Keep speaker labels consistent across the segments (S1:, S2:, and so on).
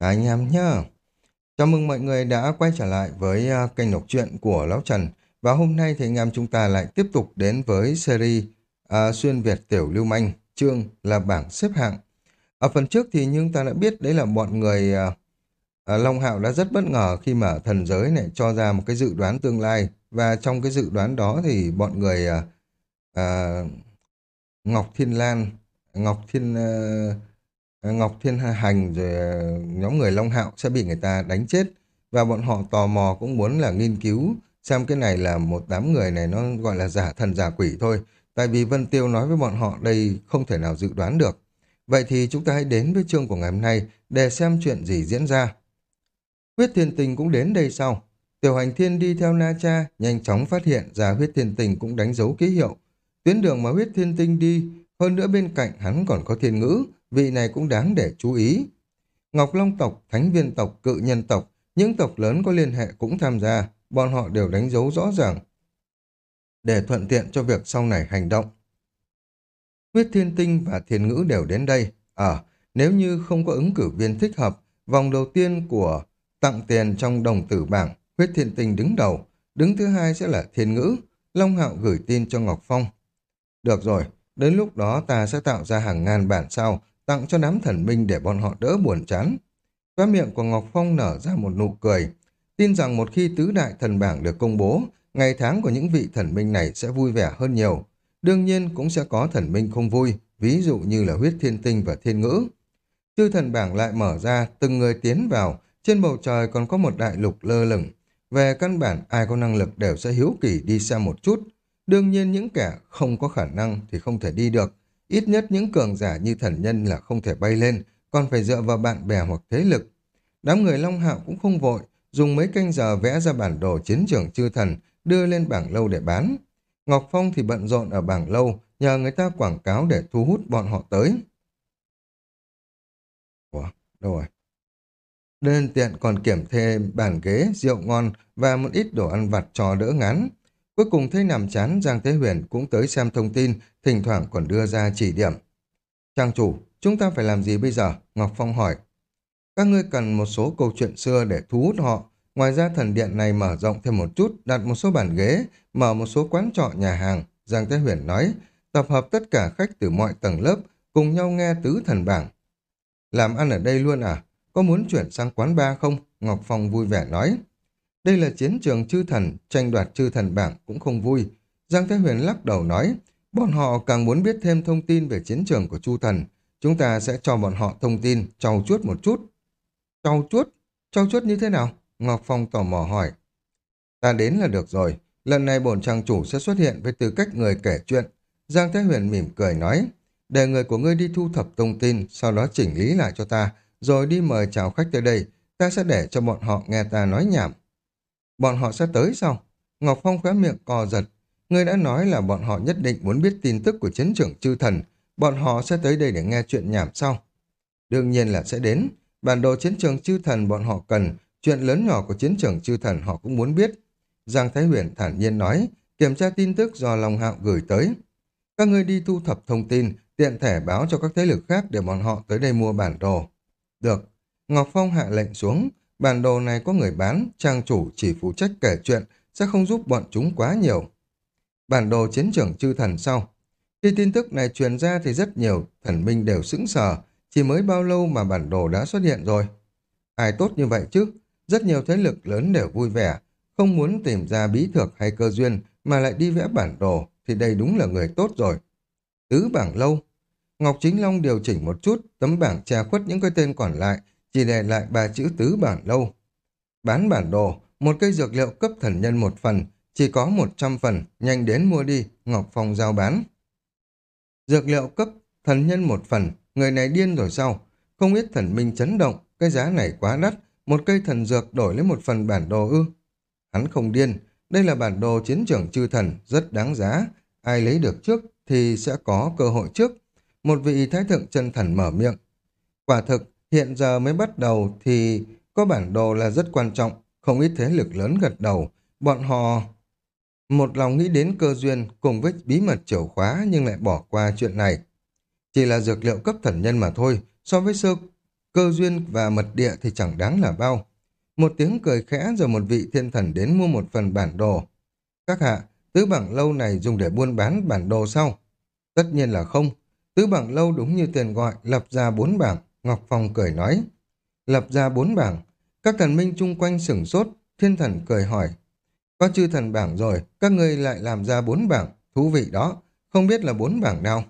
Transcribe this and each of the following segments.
S1: Anh em nhá. Chào mừng mọi người đã quay trở lại với à, kênh đọc truyện của Lão Trần. Và hôm nay thì anh em chúng ta lại tiếp tục đến với series à, Xuyên Việt Tiểu Lưu Manh, chương là bảng xếp hạng. Ở phần trước thì chúng ta đã biết đấy là bọn người à, à, Long Hạo đã rất bất ngờ khi mà thần giới này cho ra một cái dự đoán tương lai. Và trong cái dự đoán đó thì bọn người à, à, Ngọc Thiên Lan, Ngọc Thiên... Uh, Ờ, Ngọc Thiên Hành rồi ờ, nhóm người Long Hạo sẽ bị người ta đánh chết. Và bọn họ tò mò cũng muốn là nghiên cứu xem cái này là một đám người này nó gọi là giả thần giả quỷ thôi. Tại vì Vân Tiêu nói với bọn họ đây không thể nào dự đoán được. Vậy thì chúng ta hãy đến với chương của ngày hôm nay để xem chuyện gì diễn ra. Huyết thiên tình cũng đến đây sau. Tiểu hành thiên đi theo Na Cha, nhanh chóng phát hiện ra huyết thiên tình cũng đánh dấu ký hiệu. Tuyến đường mà huyết thiên tinh đi, hơn nữa bên cạnh hắn còn có thiên ngữ vị này cũng đáng để chú ý. Ngọc Long tộc, Thánh viên tộc, Cự nhân tộc, những tộc lớn có liên hệ cũng tham gia, bọn họ đều đánh dấu rõ ràng để thuận tiện cho việc sau này hành động. Huyết Thiên Tinh và Thiên Ngữ đều đến đây. Ở, à, nếu như không có ứng cử viên thích hợp, vòng đầu tiên của tặng tiền trong đồng tử bảng, Huyết Thiên Tinh đứng đầu, đứng thứ hai sẽ là Thiên Ngữ, Long Hạo gửi tin cho Ngọc Phong. Được rồi, đến lúc đó ta sẽ tạo ra hàng ngàn bản sao, tặng cho đám thần minh để bọn họ đỡ buồn chán. Khóa miệng của Ngọc Phong nở ra một nụ cười, tin rằng một khi tứ đại thần bảng được công bố, ngày tháng của những vị thần minh này sẽ vui vẻ hơn nhiều. Đương nhiên cũng sẽ có thần minh không vui, ví dụ như là huyết thiên tinh và thiên ngữ. Chư thần bảng lại mở ra, từng người tiến vào, trên bầu trời còn có một đại lục lơ lửng. Về căn bản, ai có năng lực đều sẽ hiếu kỳ đi xem một chút. Đương nhiên những kẻ không có khả năng thì không thể đi được, Ít nhất những cường giả như thần nhân là không thể bay lên, còn phải dựa vào bạn bè hoặc thế lực. Đám người Long Hạo cũng không vội, dùng mấy canh giờ vẽ ra bản đồ chiến trường chư thần, đưa lên bảng lâu để bán. Ngọc Phong thì bận rộn ở bảng lâu, nhờ người ta quảng cáo để thu hút bọn họ tới. Ủa, đâu rồi? Đơn tiện còn kiểm thêm bàn ghế, rượu ngon và một ít đồ ăn vặt cho đỡ ngán. Cuối cùng thấy nằm chán, Giang Thế Huyền cũng tới xem thông tin, thỉnh thoảng còn đưa ra chỉ điểm. Trang chủ, chúng ta phải làm gì bây giờ? Ngọc Phong hỏi. Các ngươi cần một số câu chuyện xưa để thu hút họ. Ngoài ra thần điện này mở rộng thêm một chút, đặt một số bàn ghế, mở một số quán trọ nhà hàng. Giang Thế Huyền nói, tập hợp tất cả khách từ mọi tầng lớp, cùng nhau nghe tứ thần bảng. Làm ăn ở đây luôn à? Có muốn chuyển sang quán bar không? Ngọc Phong vui vẻ nói. Đây là chiến trường chư thần, tranh đoạt chư thần bảng cũng không vui. Giang Thế Huyền lắc đầu nói, bọn họ càng muốn biết thêm thông tin về chiến trường của chu thần. Chúng ta sẽ cho bọn họ thông tin, trau chuốt một chút. Trau chuốt? Trau chuốt như thế nào? Ngọc Phong tò mò hỏi. Ta đến là được rồi. Lần này bổn trang chủ sẽ xuất hiện với tư cách người kể chuyện. Giang Thế Huyền mỉm cười nói, để người của ngươi đi thu thập thông tin, sau đó chỉnh lý lại cho ta, rồi đi mời chào khách tới đây. Ta sẽ để cho bọn họ nghe ta nói nhảm. Bọn họ sẽ tới sao? Ngọc Phong khóe miệng cò giật. Ngươi đã nói là bọn họ nhất định muốn biết tin tức của chiến trưởng chư thần. Bọn họ sẽ tới đây để nghe chuyện nhảm sau. Đương nhiên là sẽ đến. Bản đồ chiến trường chư thần bọn họ cần. Chuyện lớn nhỏ của chiến trường chư thần họ cũng muốn biết. Giang Thái Huyền thản nhiên nói, kiểm tra tin tức do Long Hạo gửi tới. Các ngươi đi thu thập thông tin, tiện thể báo cho các thế lực khác để bọn họ tới đây mua bản đồ. Được. Ngọc Phong hạ lệnh xuống, Bản đồ này có người bán, trang chủ chỉ phụ trách kể chuyện, sẽ không giúp bọn chúng quá nhiều. Bản đồ chiến trường chư thần sau. Khi tin tức này truyền ra thì rất nhiều thần minh đều sững sờ, chỉ mới bao lâu mà bản đồ đã xuất hiện rồi. Ai tốt như vậy chứ? Rất nhiều thế lực lớn đều vui vẻ, không muốn tìm ra bí thược hay cơ duyên mà lại đi vẽ bản đồ thì đây đúng là người tốt rồi. Tứ bảng lâu. Ngọc Chính Long điều chỉnh một chút, tấm bảng che khuất những cái tên còn lại, chỉ để lại ba chữ tứ bản lâu. Bán bản đồ, một cây dược liệu cấp thần nhân một phần, chỉ có một trăm phần, nhanh đến mua đi, Ngọc Phong giao bán. Dược liệu cấp thần nhân một phần, người này điên rồi sao? Không biết thần minh chấn động, cái giá này quá đắt, một cây thần dược đổi lấy một phần bản đồ ư. Hắn không điên, đây là bản đồ chiến trường chư thần, rất đáng giá. Ai lấy được trước thì sẽ có cơ hội trước. Một vị thái thượng chân thần mở miệng. Quả thực, Hiện giờ mới bắt đầu thì có bản đồ là rất quan trọng, không ít thế lực lớn gật đầu. Bọn họ một lòng nghĩ đến cơ duyên cùng với bí mật chìa khóa nhưng lại bỏ qua chuyện này. Chỉ là dược liệu cấp thần nhân mà thôi, so với sơ cơ duyên và mật địa thì chẳng đáng là bao. Một tiếng cười khẽ rồi một vị thiên thần đến mua một phần bản đồ. Các hạ, tứ bảng lâu này dùng để buôn bán bản đồ sau. Tất nhiên là không. Tứ bảng lâu đúng như tiền gọi, lập ra bốn bảng. Ngọc Phong cười nói. Lập ra bốn bảng. Các thần minh chung quanh sửng sốt, thiên thần cười hỏi. Có chư thần bảng rồi, các ngươi lại làm ra bốn bảng. Thú vị đó, không biết là bốn bảng nào.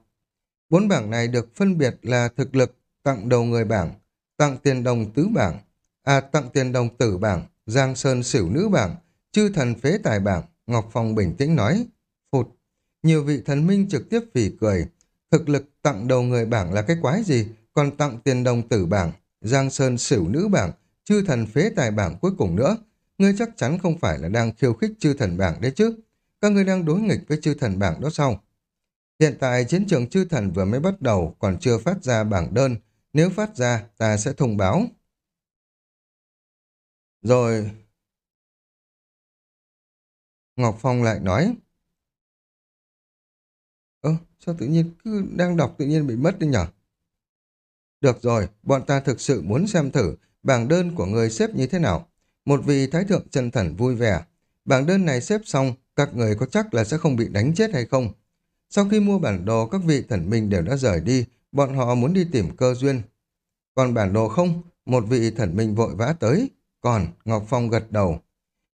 S1: Bốn bảng này được phân biệt là thực lực, tặng đầu người bảng, tặng tiền đồng tứ bảng, à tặng tiền đồng tử bảng, giang sơn xỉu nữ bảng, chư thần phế tài bảng, Ngọc Phong bình tĩnh nói. Phụt, nhiều vị thần minh trực tiếp phỉ cười. Thực lực tặng đầu người bảng là cái quái gì, còn tặng tiền đồng tử bảng, giang sơn xỉu nữ bảng, chư thần phế tài bảng cuối cùng nữa. Ngươi chắc chắn không phải là đang khiêu khích chư thần bảng đấy chứ. Các ngươi đang đối nghịch với chư thần bảng đó sao? Hiện tại chiến trường chư thần vừa mới bắt đầu, còn chưa phát ra bảng đơn. Nếu phát ra, ta sẽ thông báo. Rồi... Ngọc Phong lại nói. Ơ, sao tự nhiên cứ đang đọc tự nhiên bị mất đi nhở? Được rồi, bọn ta thực sự muốn xem thử bảng đơn của người xếp như thế nào. Một vị thái thượng chân thần vui vẻ. Bảng đơn này xếp xong, các người có chắc là sẽ không bị đánh chết hay không? Sau khi mua bản đồ, các vị thần minh đều đã rời đi, bọn họ muốn đi tìm cơ duyên. Còn bản đồ không, một vị thần minh vội vã tới. Còn, Ngọc Phong gật đầu.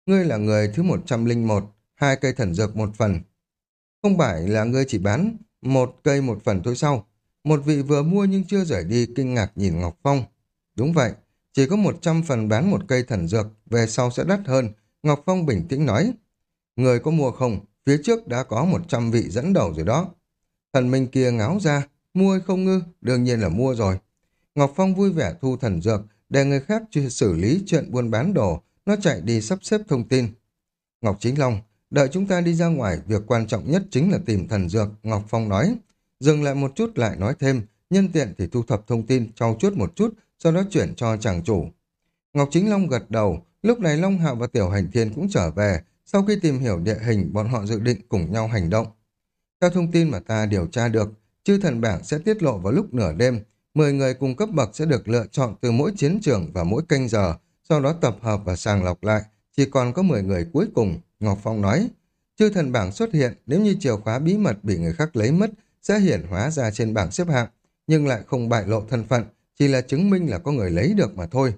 S1: Ngươi là người thứ 101, hai cây thần dược một phần. Không phải là ngươi chỉ bán một cây một phần thôi sau. Một vị vừa mua nhưng chưa rời đi kinh ngạc nhìn Ngọc Phong. Đúng vậy, chỉ có 100 phần bán một cây thần dược, về sau sẽ đắt hơn. Ngọc Phong bình tĩnh nói. Người có mua không? Phía trước đã có 100 vị dẫn đầu rồi đó. Thần minh kia ngáo ra, mua hay không ngư? Đương nhiên là mua rồi. Ngọc Phong vui vẻ thu thần dược, để người khác xử lý chuyện buôn bán đồ, nó chạy đi sắp xếp thông tin. Ngọc Chính Long, đợi chúng ta đi ra ngoài, việc quan trọng nhất chính là tìm thần dược, Ngọc Phong nói. Dừng lại một chút lại nói thêm, nhân tiện thì thu thập thông tin, trau chuốt một chút, sau đó chuyển cho chàng chủ. Ngọc Chính Long gật đầu, lúc này Long Hạo và Tiểu Hành Thiên cũng trở về, sau khi tìm hiểu địa hình, bọn họ dự định cùng nhau hành động. Theo thông tin mà ta điều tra được, chư thần bảng sẽ tiết lộ vào lúc nửa đêm, 10 người cùng cấp bậc sẽ được lựa chọn từ mỗi chiến trường và mỗi canh giờ, sau đó tập hợp và sàng lọc lại, chỉ còn có 10 người cuối cùng, Ngọc Phong nói. Chư thần bảng xuất hiện, nếu như chìa khóa bí mật bị người khác lấy mất, sẽ hiển hóa ra trên bảng xếp hạng, nhưng lại không bại lộ thân phận, chỉ là chứng minh là có người lấy được mà thôi.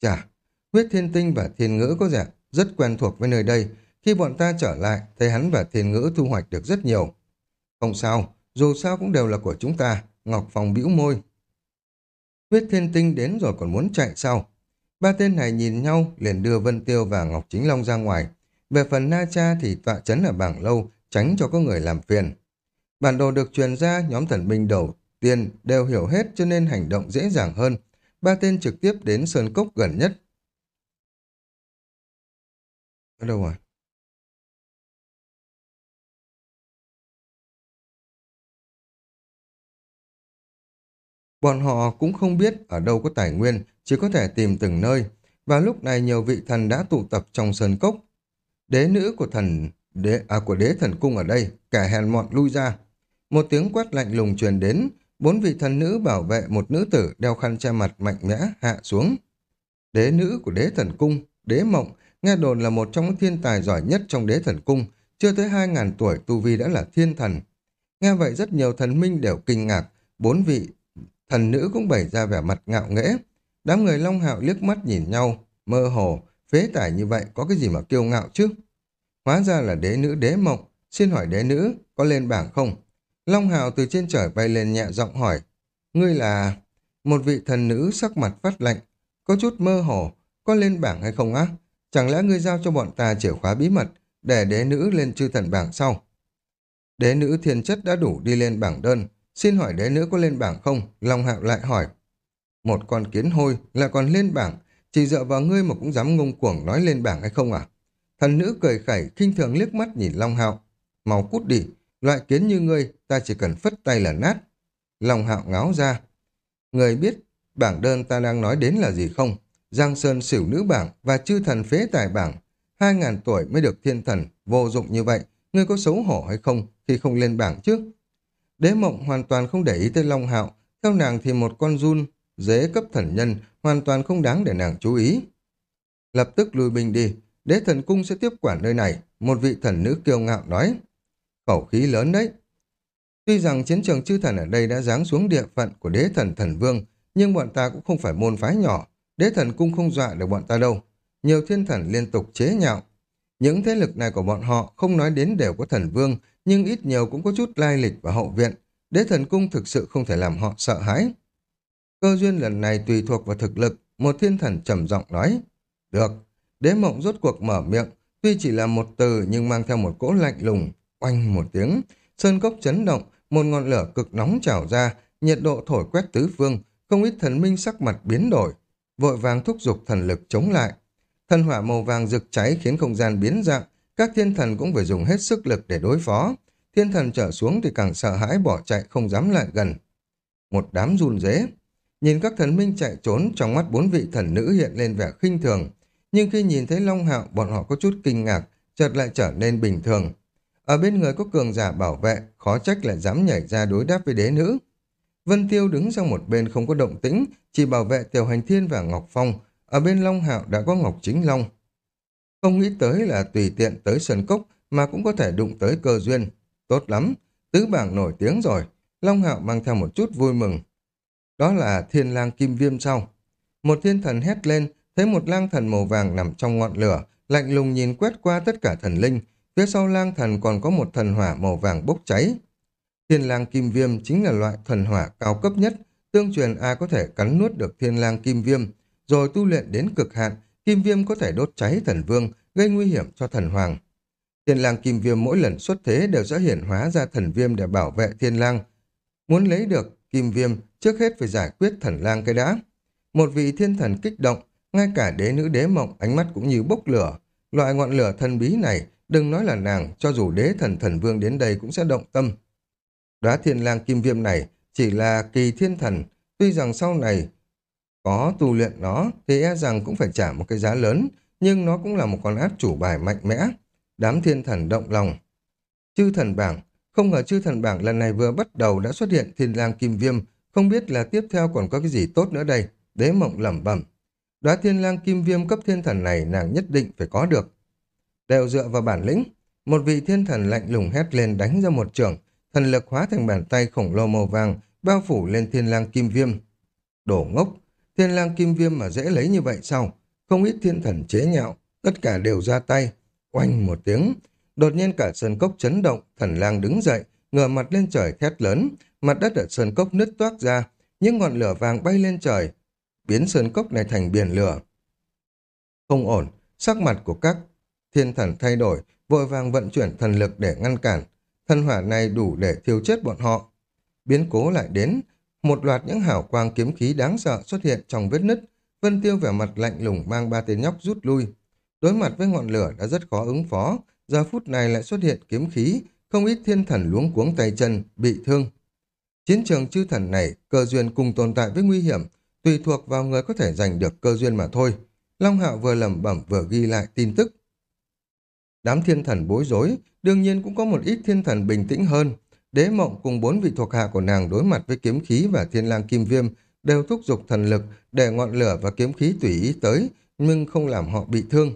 S1: Chà, huyết thiên tinh và thiên ngữ có vẻ rất quen thuộc với nơi đây. Khi bọn ta trở lại, thấy hắn và thiên ngữ thu hoạch được rất nhiều. Không sao, dù sao cũng đều là của chúng ta, Ngọc Phong bĩu môi. Huyết thiên tinh đến rồi còn muốn chạy sao? Ba tên này nhìn nhau liền đưa Vân Tiêu và Ngọc Chính Long ra ngoài. Về phần Na Cha thì tọa chấn ở bảng lâu, tránh cho có người làm phiền. Bản đồ được truyền ra, nhóm thần binh đầu tiên đều hiểu hết cho nên hành động dễ dàng hơn. Ba tên trực tiếp đến Sơn Cốc gần nhất. Ở đâu rồi? Bọn họ cũng không biết ở đâu có tài nguyên, chỉ có thể tìm từng nơi. Và lúc này nhiều vị thần đã tụ tập trong sơn cốc. Đế nữ của thần đế, à, của đế thần cung ở đây, kẻ hèn mọn lui ra. Một tiếng quát lạnh lùng truyền đến, bốn vị thần nữ bảo vệ một nữ tử đeo khăn che mặt mạnh mẽ hạ xuống. Đế nữ của đế thần cung, đế mộng, nghe đồn là một trong những thiên tài giỏi nhất trong đế thần cung, chưa tới hai ngàn tuổi tu vi đã là thiên thần. Nghe vậy rất nhiều thần minh đều kinh ngạc, bốn vị thần nữ cũng bày ra vẻ mặt ngạo nghễ. Đám người Long Hạo liếc mắt nhìn nhau, mơ hồ, phế tải như vậy có cái gì mà kiêu ngạo chứ? Hóa ra là đế nữ đế mộng, xin hỏi đế nữ, có lên bảng không? Long Hạo từ trên trời bay lên nhẹ giọng hỏi, ngươi là... Một vị thần nữ sắc mặt phát lạnh, có chút mơ hồ, có lên bảng hay không á? Chẳng lẽ ngươi giao cho bọn ta chìa khóa bí mật, để đế nữ lên chư thần bảng sau? Đế nữ thiên chất đã đủ đi lên bảng đơn, Xin hỏi đế nữ có lên bảng không? Long hạo lại hỏi. Một con kiến hôi là còn lên bảng, chỉ dựa vào ngươi mà cũng dám ngông cuồng nói lên bảng hay không à? Thần nữ cười khẩy, khinh thường liếc mắt nhìn Long hạo. Màu cút đi, loại kiến như ngươi, ta chỉ cần phất tay là nát. Long hạo ngáo ra. Người biết bảng đơn ta đang nói đến là gì không? Giang Sơn xỉu nữ bảng và chư thần phế tài bảng. Hai ngàn tuổi mới được thiên thần, vô dụng như vậy. Ngươi có xấu hổ hay không khi không lên bảng trước? Đế mộng hoàn toàn không để ý tới Long Hạo, theo nàng thì một con run dế cấp thần nhân, hoàn toàn không đáng để nàng chú ý. Lập tức lùi binh đi, đế thần cung sẽ tiếp quản nơi này, một vị thần nữ kiêu ngạo nói. Khẩu khí lớn đấy. Tuy rằng chiến trường chư thần ở đây đã giáng xuống địa phận của đế thần thần vương, nhưng bọn ta cũng không phải môn phái nhỏ, đế thần cung không dọa được bọn ta đâu. Nhiều thiên thần liên tục chế nhạo. Những thế lực này của bọn họ không nói đến đều có thần vương, nhưng ít nhiều cũng có chút lai lịch và hậu viện. Đế thần cung thực sự không thể làm họ sợ hãi. Cơ duyên lần này tùy thuộc vào thực lực, một thiên thần trầm giọng nói. Được, đế mộng rốt cuộc mở miệng, tuy chỉ là một từ nhưng mang theo một cỗ lạnh lùng, oanh một tiếng. Sơn cốc chấn động, một ngọn lửa cực nóng trào ra, nhiệt độ thổi quét tứ phương, không ít thần minh sắc mặt biến đổi, vội vàng thúc giục thần lực chống lại. Thần hỏa màu vàng rực cháy khiến không gian biến dạng, các thiên thần cũng phải dùng hết sức lực để đối phó. Thiên thần trở xuống thì càng sợ hãi bỏ chạy không dám lại gần. Một đám run rế. Nhìn các thần minh chạy trốn, trong mắt bốn vị thần nữ hiện lên vẻ khinh thường. Nhưng khi nhìn thấy Long Hạo, bọn họ có chút kinh ngạc, chợt lại trở nên bình thường. Ở bên người có cường giả bảo vệ, khó trách lại dám nhảy ra đối đáp với đế nữ. Vân Tiêu đứng sang một bên không có động tĩnh, chỉ bảo vệ Tiểu Hành Thiên và Ngọc Phong. Ở bên Long Hạo đã có Ngọc Chính Long. Không nghĩ tới là tùy tiện tới Sơn Cốc mà cũng có thể đụng tới cơ duyên. Tốt lắm, tứ bảng nổi tiếng rồi. Long Hạo mang theo một chút vui mừng. Đó là thiên lang kim viêm sau. Một thiên thần hét lên, thấy một lang thần màu vàng nằm trong ngọn lửa, lạnh lùng nhìn quét qua tất cả thần linh. Phía sau lang thần còn có một thần hỏa màu vàng bốc cháy. Thiên lang kim viêm chính là loại thần hỏa cao cấp nhất, tương truyền ai có thể cắn nuốt được thiên lang kim viêm, rồi tu luyện đến cực hạn, kim viêm có thể đốt cháy thần vương, gây nguy hiểm cho thần hoàng. Thiên lang kim viêm mỗi lần xuất thế đều sẽ hiển hóa ra thần viêm để bảo vệ thiên lang. Muốn lấy được kim viêm, trước hết phải giải quyết thần lang cái đã. Một vị thiên thần kích động, ngay cả đế nữ đế mộng ánh mắt cũng như bốc lửa. Loại ngọn lửa thần bí này, đừng nói là nàng, cho dù đế thần thần vương đến đây cũng sẽ động tâm. Đóa thiên lang kim viêm này chỉ là kỳ thiên thần, tuy rằng sau này có tu luyện nó thì e rằng cũng phải trả một cái giá lớn, nhưng nó cũng là một con át chủ bài mạnh mẽ. Đám thiên thần động lòng. Chư thần bảng, không ngờ chư thần bảng lần này vừa bắt đầu đã xuất hiện thiên lang kim viêm, không biết là tiếp theo còn có cái gì tốt nữa đây. Đế mộng lẩm bẩm. Đóa thiên lang kim viêm cấp thiên thần này nàng nhất định phải có được. Đều dựa vào bản lĩnh, một vị thiên thần lạnh lùng hét lên đánh ra một trường, thần lực hóa thành bàn tay khổng lồ màu vàng, bao phủ lên thiên lang kim viêm. Đổ ngốc, thiên lang kim viêm mà dễ lấy như vậy sao? Không ít thiên thần chế nhạo, tất cả đều ra tay. Oanh một tiếng, đột nhiên cả sơn cốc chấn động, thần lang đứng dậy, ngửa mặt lên trời thét lớn, mặt đất ở sơn cốc nứt toác ra, những ngọn lửa vàng bay lên trời, biến sơn cốc này thành biển lửa. Không ổn, sắc mặt của các thiên thần thay đổi, vội vàng vận chuyển thần lực để ngăn cản, thần hỏa này đủ để thiêu chết bọn họ. Biến cố lại đến, một loạt những hào quang kiếm khí đáng sợ xuất hiện trong vết nứt, Vân Tiêu vẻ mặt lạnh lùng mang ba tên nhóc rút lui. Đối mặt với ngọn lửa đã rất khó ứng phó, giờ phút này lại xuất hiện kiếm khí, không ít thiên thần luống cuống tay chân, bị thương. Chiến trường chư thần này, cơ duyên cùng tồn tại với nguy hiểm, tùy thuộc vào người có thể giành được cơ duyên mà thôi. Long Hạo vừa lẩm bẩm vừa ghi lại tin tức. Đám thiên thần bối rối, đương nhiên cũng có một ít thiên thần bình tĩnh hơn. Đế mộng cùng bốn vị thuộc hạ của nàng đối mặt với kiếm khí và thiên lang kim viêm đều thúc giục thần lực để ngọn lửa và kiếm khí tùy ý tới, nhưng không làm họ bị thương.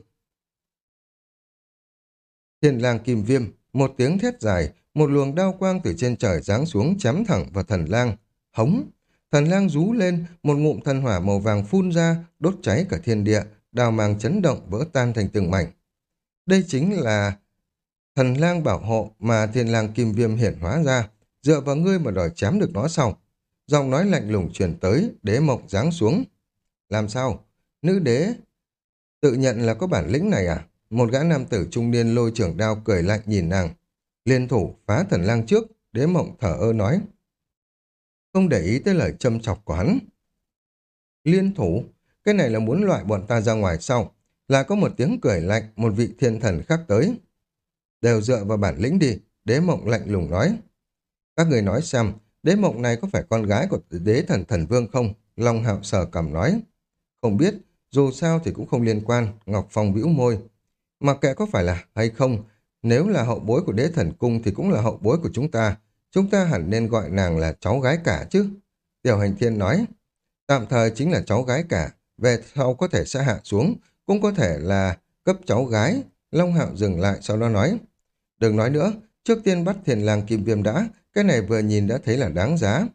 S1: Thiên lang kim viêm, một tiếng thét dài, một luồng đao quang từ trên trời giáng xuống chém thẳng vào thần lang. Hống! Thần lang rú lên, một ngụm thần hỏa màu vàng phun ra, đốt cháy cả thiên địa, đào màng chấn động vỡ tan thành từng mảnh. Đây chính là thần lang bảo hộ mà thiên lang kim viêm hiển hóa ra, dựa vào ngươi mà đòi chém được nó sau. Giọng nói lạnh lùng truyền tới, đế mộng giáng xuống. Làm sao? Nữ đế tự nhận là có bản lĩnh này à? Một gã nam tử trung niên lôi trưởng đao cười lạnh nhìn nàng. Liên thủ phá thần lang trước, đế mộng thở ơ nói. Không để ý tới lời châm chọc của hắn. Liên thủ, cái này là muốn loại bọn ta ra ngoài sau. Là có một tiếng cười lạnh, một vị thiên thần khác tới. Đều dựa vào bản lĩnh đi, đế mộng lạnh lùng nói. Các người nói xem, đế mộng này có phải con gái của đế thần thần vương không? Long hạo sờ cầm nói. Không biết, dù sao thì cũng không liên quan, Ngọc Phong bĩu môi. Mặc kệ có phải là hay không, nếu là hậu bối của đế thần cung thì cũng là hậu bối của chúng ta. Chúng ta hẳn nên gọi nàng là cháu gái cả chứ. Tiểu hành thiên nói. Tạm thời chính là cháu gái cả, về sau có thể sẽ hạ xuống, cũng có thể là cấp cháu gái. Long Hạo dừng lại sau đó nói, đừng nói nữa, trước tiên bắt thiền lang kim viêm đã, cái này vừa nhìn đã thấy là đáng giá.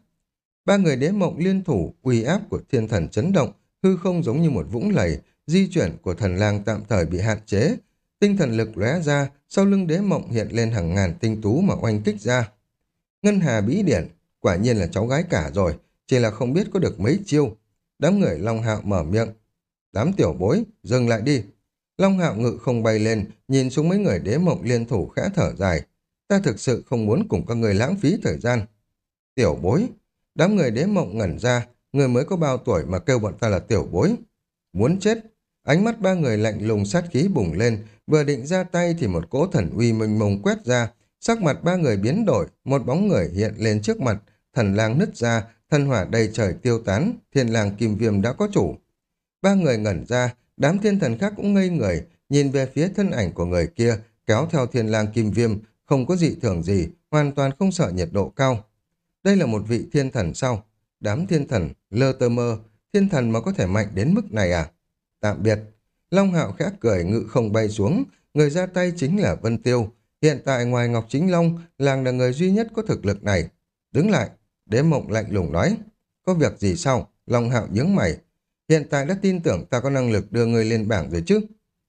S1: Ba người đế mộng liên thủ, uy áp của thiên thần chấn động, hư không giống như một vũng lầy, di chuyển của thần lang tạm thời bị hạn chế. Tinh thần lực lóe ra, sau lưng đế mộng hiện lên hàng ngàn tinh tú mà oanh kích ra. Ngân Hà Bí Điển, quả nhiên là cháu gái cả rồi, chỉ là không biết có được mấy chiêu. Đám người Long Hạo mở miệng. Đám tiểu bối, dừng lại đi. Long Hạo ngự không bay lên, nhìn xuống mấy người đế mộng liên thủ khẽ thở dài. Ta thực sự không muốn cùng các người lãng phí thời gian. Tiểu bối, đám người đế mộng ngẩn ra, người mới có bao tuổi mà kêu bọn ta là tiểu bối. Muốn chết, ánh mắt ba người lạnh lùng sát khí bùng lên, vừa định ra tay thì một cỗ thần uy mênh mông quét ra, sắc mặt ba người biến đổi, một bóng người hiện lên trước mặt, thần lang nứt ra, thân hỏa đầy trời tiêu tán, thiên lang kim viêm đã có chủ. Ba người ngẩn ra, đám thiên thần khác cũng ngây người, nhìn về phía thân ảnh của người kia, kéo theo thiên lang kim viêm, không có dị thường gì, hoàn toàn không sợ nhiệt độ cao. Đây là một vị thiên thần sau. Đám thiên thần, lơ tơ mơ, thiên thần mà có thể mạnh đến mức này à? Tạm biệt. Long hạo khẽ cười ngự không bay xuống, người ra tay chính là Vân Tiêu. Hiện tại ngoài Ngọc Chính Long, làng là người duy nhất có thực lực này. Đứng lại, đế mộng lạnh lùng nói. Có việc gì sao? Long hạo nhướng mày. Hiện tại đã tin tưởng ta có năng lực đưa người lên bảng rồi chứ?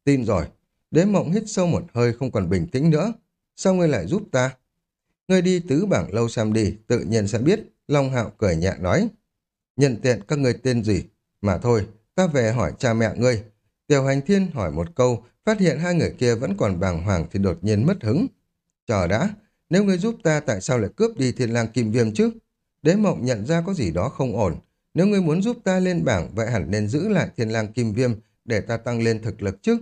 S1: Tin rồi. Đế mộng hít sâu một hơi không còn bình tĩnh nữa. Sao ngươi lại giúp ta? Ngươi đi tứ bảng lâu xem đi, tự nhiên sẽ biết. Long hạo cười nhẹ nói. Nhận tiện các ngươi tên gì? Mà thôi, ta về hỏi cha mẹ ngươi. Tiểu hành thiên hỏi một câu, phát hiện hai người kia vẫn còn bàng hoàng thì đột nhiên mất hứng. Chờ đã, nếu ngươi giúp ta tại sao lại cướp đi thiên lang kim viêm chứ? Đế mộng nhận ra có gì đó không ổn. Nếu ngươi muốn giúp ta lên bảng, vậy hẳn nên giữ lại thiên lang kim viêm để ta tăng lên thực lực chứ.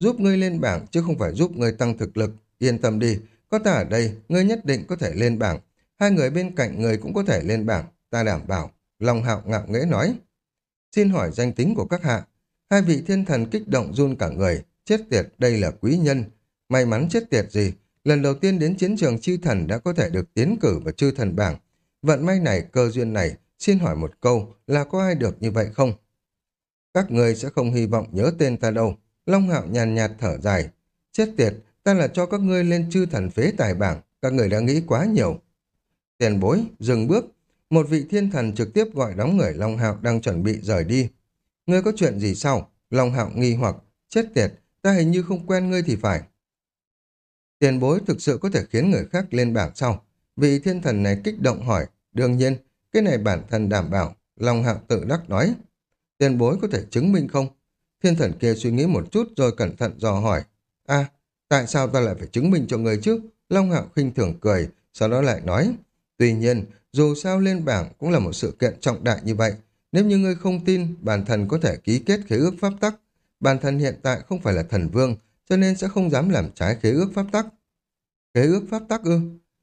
S1: Giúp ngươi lên bảng chứ không phải giúp ngươi tăng thực lực. Yên tâm đi, có ta ở đây, ngươi nhất định có thể lên bảng. Hai người bên cạnh người cũng có thể lên bảng, ta đảm bảo. Long hạo ngạo nghễ nói. Xin hỏi danh tính của các hạ. Hai vị thiên thần kích động run cả người. Chết tiệt, đây là quý nhân. May mắn chết tiệt gì? Lần đầu tiên đến chiến trường chư thần đã có thể được tiến cử vào chư thần bảng. Vận may này, cơ duyên này, xin hỏi một câu là có ai được như vậy không? Các người sẽ không hy vọng nhớ tên ta đâu. Long hạo nhàn nhạt thở dài. Chết tiệt, ta là cho các ngươi lên chư thần phế tài bảng. Các người đã nghĩ quá nhiều. Tiền bối, dừng bước. Một vị thiên thần trực tiếp gọi đóng người Long hạo đang chuẩn bị rời đi. Ngươi có chuyện gì sau? Long hạo nghi hoặc. Chết tiệt, ta hình như không quen ngươi thì phải. Tiền bối thực sự có thể khiến người khác lên bảng sau. Vị thiên thần này kích động hỏi. Đương nhiên, cái này bản thân đảm bảo. Long hạo tự đắc nói. Tiền bối có thể chứng minh không? Thiên thần kia suy nghĩ một chút rồi cẩn thận dò hỏi. a tại sao ta lại phải chứng minh cho người chứ? Long hạo khinh thường cười, sau đó lại nói. Tuy nhiên, dù sao lên bảng cũng là một sự kiện trọng đại như vậy. Nếu như ngươi không tin, bản thân có thể ký kết khế ước pháp tắc. Bản thân hiện tại không phải là thần vương, cho nên sẽ không dám làm trái khế ước pháp tắc. Khế ước pháp tắc ư?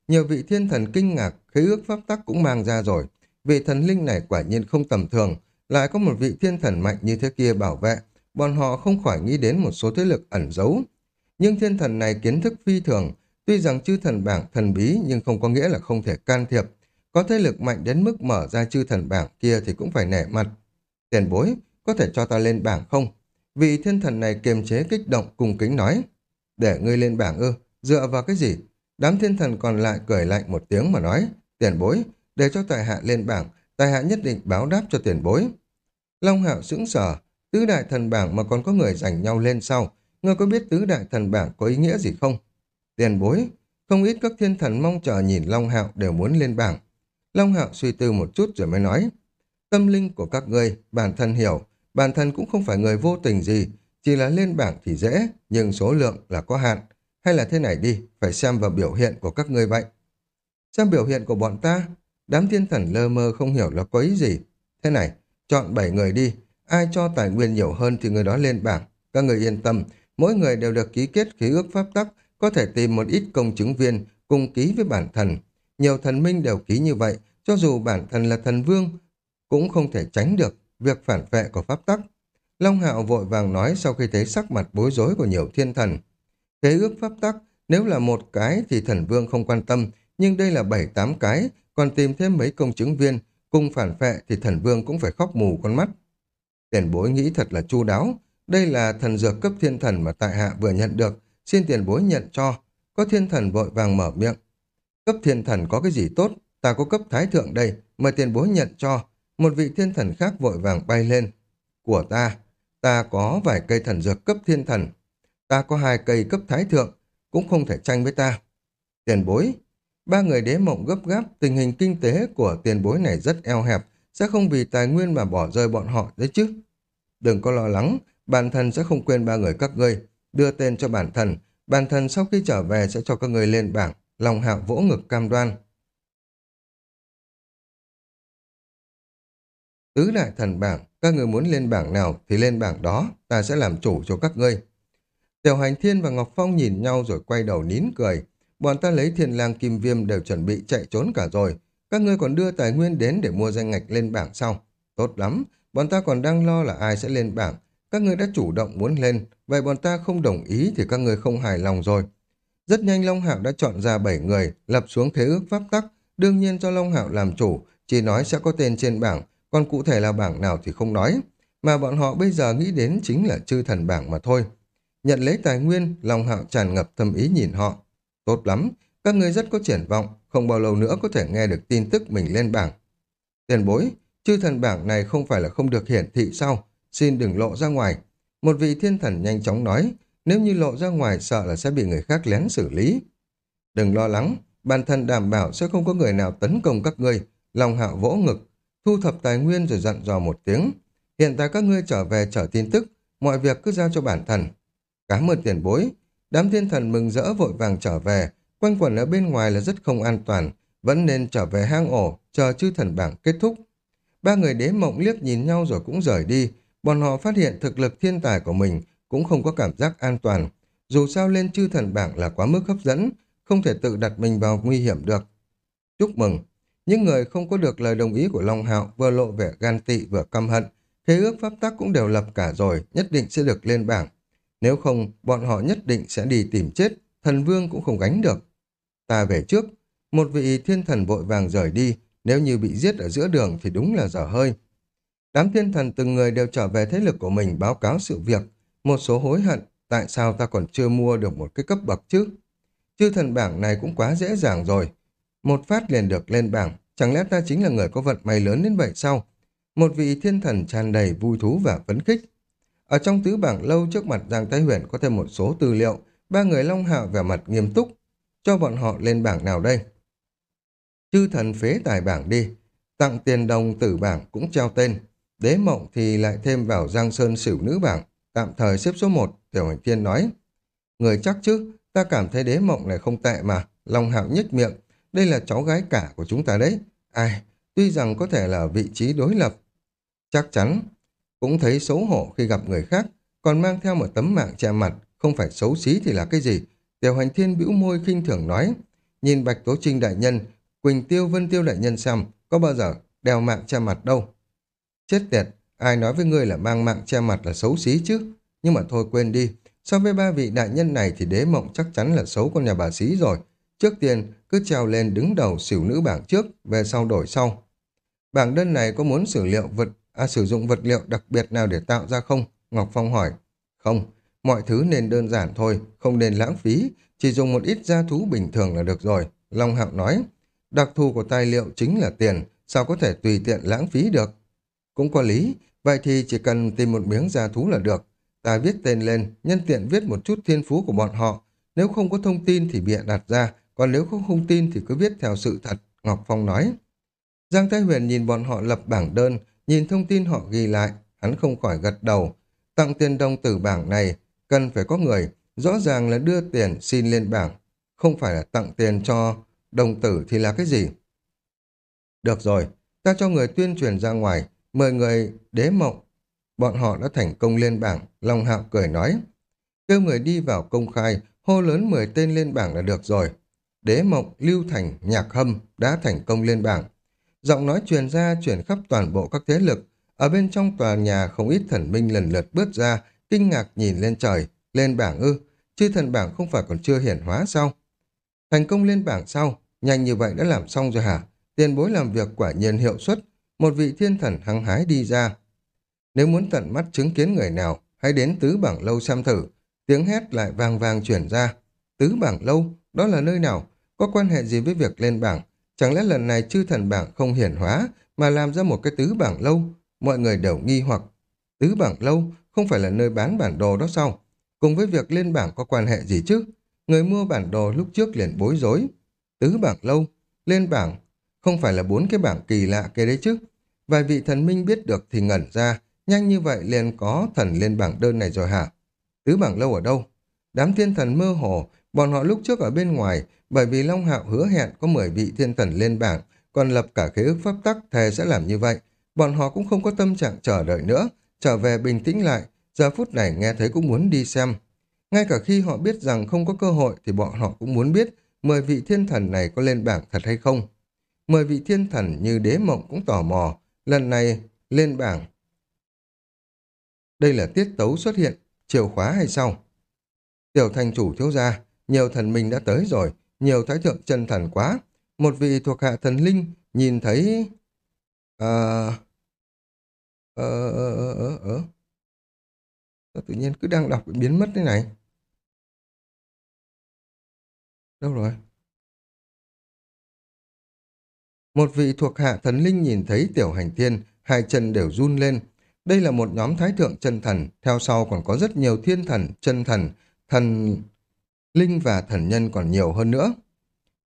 S1: Nhiều vị thiên thần kinh ngạc, khế ước pháp tắc cũng mang ra rồi. Vị thần linh này quả nhiên không tầm thường, lại có một vị thiên thần mạnh như thế kia bảo vệ, bọn họ không khỏi nghĩ đến một số thế lực ẩn giấu. Nhưng thiên thần này kiến thức phi thường, tuy rằng chư thần bảng thần bí nhưng không có nghĩa là không thể can thiệp. Có thế lực mạnh đến mức mở ra chư thần bảng kia thì cũng phải nể mặt. Tiền bối, có thể cho ta lên bảng không? Vị thiên thần này kiềm chế kích động cùng kính nói. Để ngươi lên bảng ư, dựa vào cái gì? Đám thiên thần còn lại cười lạnh một tiếng mà nói. Tiền bối, để cho tài hạ lên bảng, tài hạ nhất định báo đáp cho tiền bối. Long hạo sững sờ, tứ đại thần bảng mà còn có người giành nhau lên sau. Ngươi có biết tứ đại thần bảng có ý nghĩa gì không? Tiền bối, không ít các thiên thần mong chờ nhìn Long hạo đều muốn lên bảng. Long hạo suy tư một chút rồi mới nói. Tâm linh của các ngươi, bản thân hiểu, bản thân cũng không phải người vô tình gì, chỉ là lên bảng thì dễ, nhưng số lượng là có hạn. Hay là thế này đi, phải xem vào biểu hiện của các ngươi vậy. Xem biểu hiện của bọn ta, đám thiên thần lơ mơ không hiểu là có ý gì. Thế này, chọn 7 người đi, ai cho tài nguyên nhiều hơn thì người đó lên bảng. Các người yên tâm, mỗi người đều được ký kết khí ước pháp tắc, có thể tìm một ít công chứng viên cùng ký với bản thần. Nhiều thần minh đều ký như vậy, cho dù bản thân là thần vương, cũng không thể tránh được việc phản vệ của pháp tắc. Long Hạo vội vàng nói sau khi thấy sắc mặt bối rối của nhiều thiên thần. Khế ước pháp tắc, nếu là một cái thì thần vương không quan tâm, nhưng đây là bảy tám cái, còn tìm thêm mấy công chứng viên, cùng phản phệ thì thần vương cũng phải khóc mù con mắt. Tiền bối nghĩ thật là chu đáo. Đây là thần dược cấp thiên thần mà tại hạ vừa nhận được. Xin tiền bối nhận cho. Có thiên thần vội vàng mở miệng. Cấp thiên thần có cái gì tốt? Ta có cấp thái thượng đây. Mời tiền bối nhận cho. Một vị thiên thần khác vội vàng bay lên. Của ta. Ta có vài cây thần dược cấp thiên thần. Ta có hai cây cấp thái thượng. Cũng không thể tranh với ta. Tiền bối. Ba người đế mộng gấp gáp. Tình hình kinh tế của tiền bối này rất eo hẹp sẽ không vì tài nguyên mà bỏ rơi bọn họ đấy chứ. Đừng có lo lắng, bản thân sẽ không quên ba người các ngươi. Đưa tên cho bản thân, bản thân sau khi trở về sẽ cho các ngươi lên bảng. Lòng hạo vỗ ngực cam đoan. Tứ đại thần bảng, các người muốn lên bảng nào thì lên bảng đó, ta sẽ làm chủ cho các ngươi. Tiểu hành thiên và Ngọc Phong nhìn nhau rồi quay đầu nín cười. Bọn ta lấy thiên lang kim viêm đều chuẩn bị chạy trốn cả rồi, các ngươi còn đưa tài nguyên đến để mua danh ngạch lên bảng sau. Tốt lắm, bọn ta còn đang lo là ai sẽ lên bảng. Các ngươi đã chủ động muốn lên, vậy bọn ta không đồng ý thì các ngươi không hài lòng rồi. Rất nhanh Long Hạo đã chọn ra 7 người, lập xuống thế ước pháp tắc, đương nhiên cho Long Hạo làm chủ, chỉ nói sẽ có tên trên bảng, còn cụ thể là bảng nào thì không nói. Mà bọn họ bây giờ nghĩ đến chính là chư thần bảng mà thôi. Nhận lấy tài nguyên, Long Hạo tràn ngập thâm ý nhìn họ. Tốt lắm, các ngươi rất có triển vọng, không bao lâu nữa có thể nghe được tin tức mình lên bảng. Tiền bối, chư thần bảng này không phải là không được hiển thị sao? Xin đừng lộ ra ngoài. Một vị thiên thần nhanh chóng nói, nếu như lộ ra ngoài sợ là sẽ bị người khác lén xử lý. Đừng lo lắng, bản thân đảm bảo sẽ không có người nào tấn công các ngươi. Lòng hạo vỗ ngực, thu thập tài nguyên rồi dặn dò một tiếng. Hiện tại các ngươi trở về trở tin tức, mọi việc cứ giao cho bản thân. Cảm ơn tiền bối. Đám thiên thần mừng rỡ vội vàng trở về, Quanh quẩn ở bên ngoài là rất không an toàn, vẫn nên trở về hang ổ, chờ chư thần bảng kết thúc. Ba người đế mộng liếc nhìn nhau rồi cũng rời đi, bọn họ phát hiện thực lực thiên tài của mình cũng không có cảm giác an toàn. Dù sao lên chư thần bảng là quá mức hấp dẫn, không thể tự đặt mình vào nguy hiểm được. Chúc mừng! Những người không có được lời đồng ý của Long Hạo vừa lộ vẻ gan tị vừa căm hận, thế ước pháp tắc cũng đều lập cả rồi, nhất định sẽ được lên bảng. Nếu không, bọn họ nhất định sẽ đi tìm chết, thần vương cũng không gánh được. Ta về trước, một vị thiên thần vội vàng rời đi, nếu như bị giết ở giữa đường thì đúng là dở hơi. Đám thiên thần từng người đều trở về thế lực của mình báo cáo sự việc, một số hối hận, tại sao ta còn chưa mua được một cái cấp bậc chứ? Chư thần bảng này cũng quá dễ dàng rồi. Một phát liền được lên bảng, chẳng lẽ ta chính là người có vận may lớn đến vậy sao? Một vị thiên thần tràn đầy vui thú và phấn khích. Ở trong tứ bảng lâu trước mặt Giang Thái Huyền có thêm một số tư liệu, ba người Long Hạo vẻ mặt nghiêm túc, cho bọn họ lên bảng nào đây? Chư thần phế tài bảng đi, tặng tiền đồng tử bảng cũng treo tên. Đế mộng thì lại thêm vào Giang Sơn xỉu nữ bảng, tạm thời xếp số 1, Tiểu Hành Thiên nói. Người chắc chứ, ta cảm thấy đế mộng này không tệ mà, Long Hạo nhếch miệng, đây là cháu gái cả của chúng ta đấy. Ai, tuy rằng có thể là vị trí đối lập. Chắc chắn, cũng thấy xấu hổ khi gặp người khác, còn mang theo một tấm mạng che mặt, không phải xấu xí thì là cái gì, Tiểu hành thiên bĩu môi khinh thường nói, nhìn Bạch Tố Trinh đại nhân, Quỳnh Tiêu Vân Tiêu đại nhân xem, có bao giờ đeo mạng che mặt đâu. Chết tiệt, ai nói với ngươi là mang mạng che mặt là xấu xí chứ? Nhưng mà thôi quên đi, so với ba vị đại nhân này thì đế mộng chắc chắn là xấu con nhà bà xí rồi. Trước tiên, cứ treo lên đứng đầu xỉu nữ bảng trước, về sau đổi sau. Bảng đơn này có muốn sử liệu vật à, sử dụng vật liệu đặc biệt nào để tạo ra không? Ngọc Phong hỏi. Không, Mọi thứ nên đơn giản thôi, không nên lãng phí, chỉ dùng một ít gia thú bình thường là được rồi. Long Hạo nói, đặc thù của tài liệu chính là tiền, sao có thể tùy tiện lãng phí được? Cũng có lý, vậy thì chỉ cần tìm một miếng gia thú là được. Ta viết tên lên, nhân tiện viết một chút thiên phú của bọn họ. Nếu không có thông tin thì bịa đặt ra, còn nếu không thông tin thì cứ viết theo sự thật, Ngọc Phong nói. Giang Thái Huyền nhìn bọn họ lập bảng đơn, nhìn thông tin họ ghi lại, hắn không khỏi gật đầu. Tặng tiền đồng tử bảng này cần phải có người, rõ ràng là đưa tiền xin lên bảng, không phải là tặng tiền cho đồng tử thì là cái gì? Được rồi, ta cho người tuyên truyền ra ngoài, mời người đế mộng. Bọn họ đã thành công lên bảng, Long Hạo cười nói. Kêu người đi vào công khai, hô lớn 10 tên lên bảng là được rồi. Đế mộng, lưu thành, nhạc hâm đã thành công lên bảng. Giọng nói truyền ra, truyền khắp toàn bộ các thế lực. Ở bên trong tòa nhà không ít thần minh lần lượt bước ra, kinh ngạc nhìn lên trời, lên bảng ư, chư thần bảng không phải còn chưa hiển hóa sao? Thành công lên bảng sau, nhanh như vậy đã làm xong rồi hả? Tiền bối làm việc quả nhiên hiệu suất, một vị thiên thần hăng hái đi ra. Nếu muốn tận mắt chứng kiến người nào, hãy đến tứ bảng lâu xem thử. Tiếng hét lại vang vang chuyển ra. Tứ bảng lâu, đó là nơi nào? Có quan hệ gì với việc lên bảng? Chẳng lẽ lần này chư thần bảng không hiển hóa, mà làm ra một cái tứ bảng lâu? Mọi người đều nghi hoặc. Tứ bảng lâu không phải là nơi bán bản đồ đó sao? Cùng với việc lên bảng có quan hệ gì chứ? Người mua bản đồ lúc trước liền bối rối. Tứ bảng lâu, lên bảng, không phải là bốn cái bảng kỳ lạ kia đấy chứ. Vài vị thần minh biết được thì ngẩn ra, nhanh như vậy liền có thần lên bảng đơn này rồi hả? Tứ bảng lâu ở đâu? Đám thiên thần mơ hồ, bọn họ lúc trước ở bên ngoài, bởi vì Long Hạo hứa hẹn có 10 vị thiên thần lên bảng, còn lập cả khế ước pháp tắc thề sẽ làm như vậy. Bọn họ cũng không có tâm trạng chờ đợi nữa, trở về bình tĩnh lại, giờ phút này nghe thấy cũng muốn đi xem. Ngay cả khi họ biết rằng không có cơ hội thì bọn họ cũng muốn biết 10 vị thiên thần này có lên bảng thật hay không. 10 vị thiên thần như đế mộng cũng tò mò, lần này lên bảng. Đây là tiết tấu xuất hiện, chiều khóa hay sao? Tiểu thành chủ thiếu gia, nhiều thần minh đã tới rồi, nhiều thái thượng chân thần quá. Một vị thuộc hạ thần linh nhìn thấy... À, ờ, ờ... Ờ... Ờ... Ờ... Ờ... Sao tự nhiên cứ đang đọc biến mất thế này? Đâu rồi? Một vị thuộc hạ thần linh nhìn thấy tiểu hành thiên, hai chân đều run lên. Đây là một nhóm thái thượng chân thần, theo sau còn có rất nhiều thiên thần, chân thần, thần linh và thần nhân còn nhiều hơn nữa.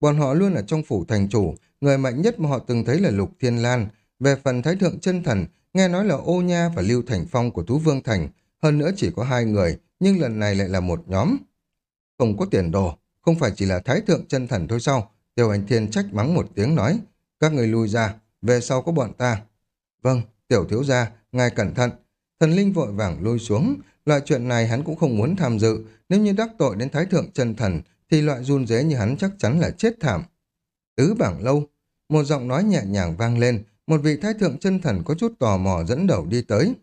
S1: Bọn họ luôn ở trong phủ thành chủ, người mạnh nhất mà họ từng thấy là Lục Thiên Lan. Về phần thái thượng chân thần, nghe nói là Ô Nha và Lưu Thành Phong của Tú Vương Thành, hơn nữa chỉ có hai người, nhưng lần này lại là một nhóm. Không có tiền đồ, không phải chỉ là thái thượng chân thần thôi sao? Tiêu anh Thiên trách mắng một tiếng nói, các người lui ra, về sau có bọn ta. Vâng, tiểu thiếu gia, ngài cẩn thận. Thần linh vội vàng lui xuống, loại chuyện này hắn cũng không muốn tham dự, nếu như đắc tội đến thái thượng chân thần, thì loại run dế như hắn chắc chắn là chết thảm. Tứ bảng lâu, một giọng nói nhẹ nhàng vang lên, một vị thái thượng chân thần có chút tò mò dẫn đầu đi tới.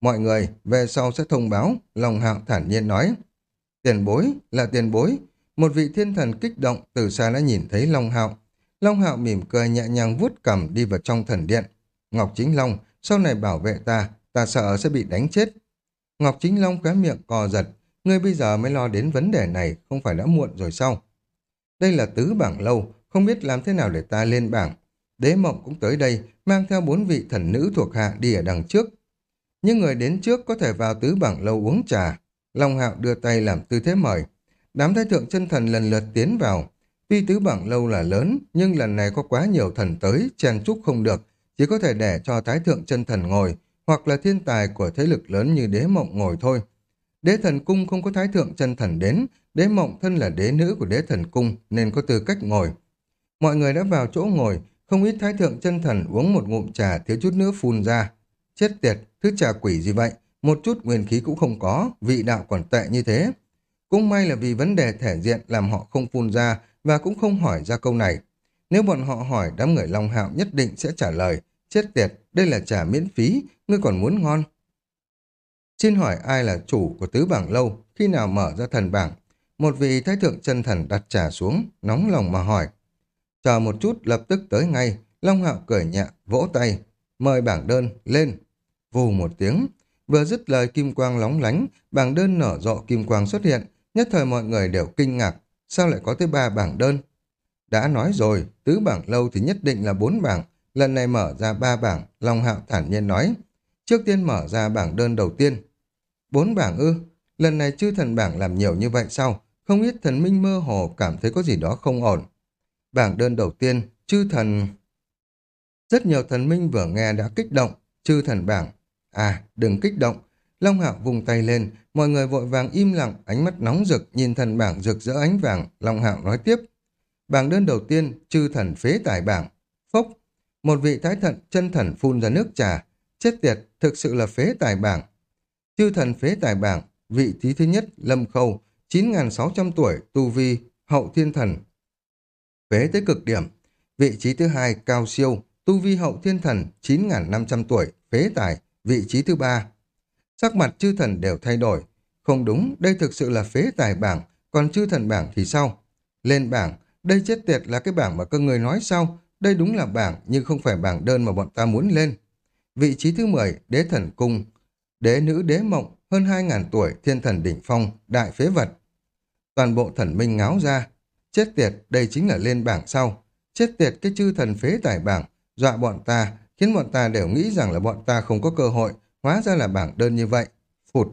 S1: Mọi người, về sau sẽ thông báo, Long Hạo thản nhiên nói. Tiền bối, là tiền bối. Một vị thiên thần kích động từ xa đã nhìn thấy Long Hạo. Long Hạo mỉm cười nhẹ nhàng vuốt cầm đi vào trong thần điện. Ngọc Chính Long, sau này bảo vệ ta, ta sợ sẽ bị đánh chết. Ngọc Chính Long khóe miệng cò giật, ngươi bây giờ mới lo đến vấn đề này, không phải đã muộn rồi sao? Đây là tứ bảng lâu, không biết làm thế nào để ta lên bảng. Đế mộng cũng tới đây, mang theo bốn vị thần nữ thuộc hạ đi ở đằng trước. Những người đến trước có thể vào tứ bảng lâu uống trà. Long Hạo đưa tay làm tư thế mời. Đám thái thượng chân thần lần lượt tiến vào. Tuy tứ bảng lâu là lớn, nhưng lần này có quá nhiều thần tới, chen chúc không được, chỉ có thể để cho thái thượng chân thần ngồi, hoặc là thiên tài của thế lực lớn như đế mộng ngồi thôi. Đế thần cung không có thái thượng chân thần đến, đế mộng thân là đế nữ của đế thần cung nên có tư cách ngồi. Mọi người đã vào chỗ ngồi, không ít thái thượng chân thần uống một ngụm trà thiếu chút nữa phun ra. Chết tiệt, thứ trà quỷ gì vậy? Một chút nguyên khí cũng không có, vị đạo còn tệ như thế. Cũng may là vì vấn đề thể diện làm họ không phun ra và cũng không hỏi ra câu này. Nếu bọn họ hỏi, đám người Long Hạo nhất định sẽ trả lời. Chết tiệt, đây là trà miễn phí, ngươi còn muốn ngon. Xin hỏi ai là chủ của tứ bảng lâu, khi nào mở ra thần bảng? Một vị thái thượng chân thần đặt trà xuống, nóng lòng mà hỏi. Chờ một chút lập tức tới ngay, Long Hạo cười nhẹ, vỗ tay, mời bảng đơn, lên. Vù một tiếng, vừa dứt lời kim quang lóng lánh, bảng đơn nở rộ kim quang xuất hiện, nhất thời mọi người đều kinh ngạc, sao lại có tới ba bảng đơn? Đã nói rồi, tứ bảng lâu thì nhất định là bốn bảng, lần này mở ra ba bảng, Long Hạo thản nhiên nói. Trước tiên mở ra bảng đơn đầu tiên. Bốn bảng ư, lần này chư thần bảng làm nhiều như vậy sao? Không ít thần minh mơ hồ cảm thấy có gì đó không ổn. Bảng đơn đầu tiên, chư thần... Rất nhiều thần minh vừa nghe đã kích động, chư thần bảng. À, đừng kích động. Long Hạo vùng tay lên, mọi người vội vàng im lặng, ánh mắt nóng rực, nhìn thần bảng rực rỡ ánh vàng. Long Hạo nói tiếp. Bảng đơn đầu tiên, chư thần phế tài bảng. Phốc, một vị thái thận chân thần phun ra nước trà. Chết tiệt, thực sự là phế tài bảng. Chư thần phế tài bảng, vị trí thứ nhất, Lâm Khâu, 9.600 tuổi, tu vi, hậu thiên thần. Phế tới cực điểm. Vị trí thứ hai, Cao Siêu, tu vi hậu thiên thần, 9.500 tuổi, phế tài, vị trí thứ ba. Sắc mặt chư thần đều thay đổi. Không đúng, đây thực sự là phế tài bảng, còn chư thần bảng thì sao? Lên bảng, đây chết tiệt là cái bảng mà các người nói sao? đây đúng là bảng nhưng không phải bảng đơn mà bọn ta muốn lên. Vị trí thứ 10, đế thần cung, đế nữ đế mộng, hơn 2.000 tuổi, thiên thần đỉnh phong, đại phế vật. Toàn bộ thần minh ngáo ra, chết tiệt, đây chính là lên bảng sau. Chết tiệt cái chư thần phế tài bảng, dọa bọn ta, khiến bọn ta đều nghĩ rằng là bọn ta không có cơ hội, hóa ra là bảng đơn như vậy. Phụt,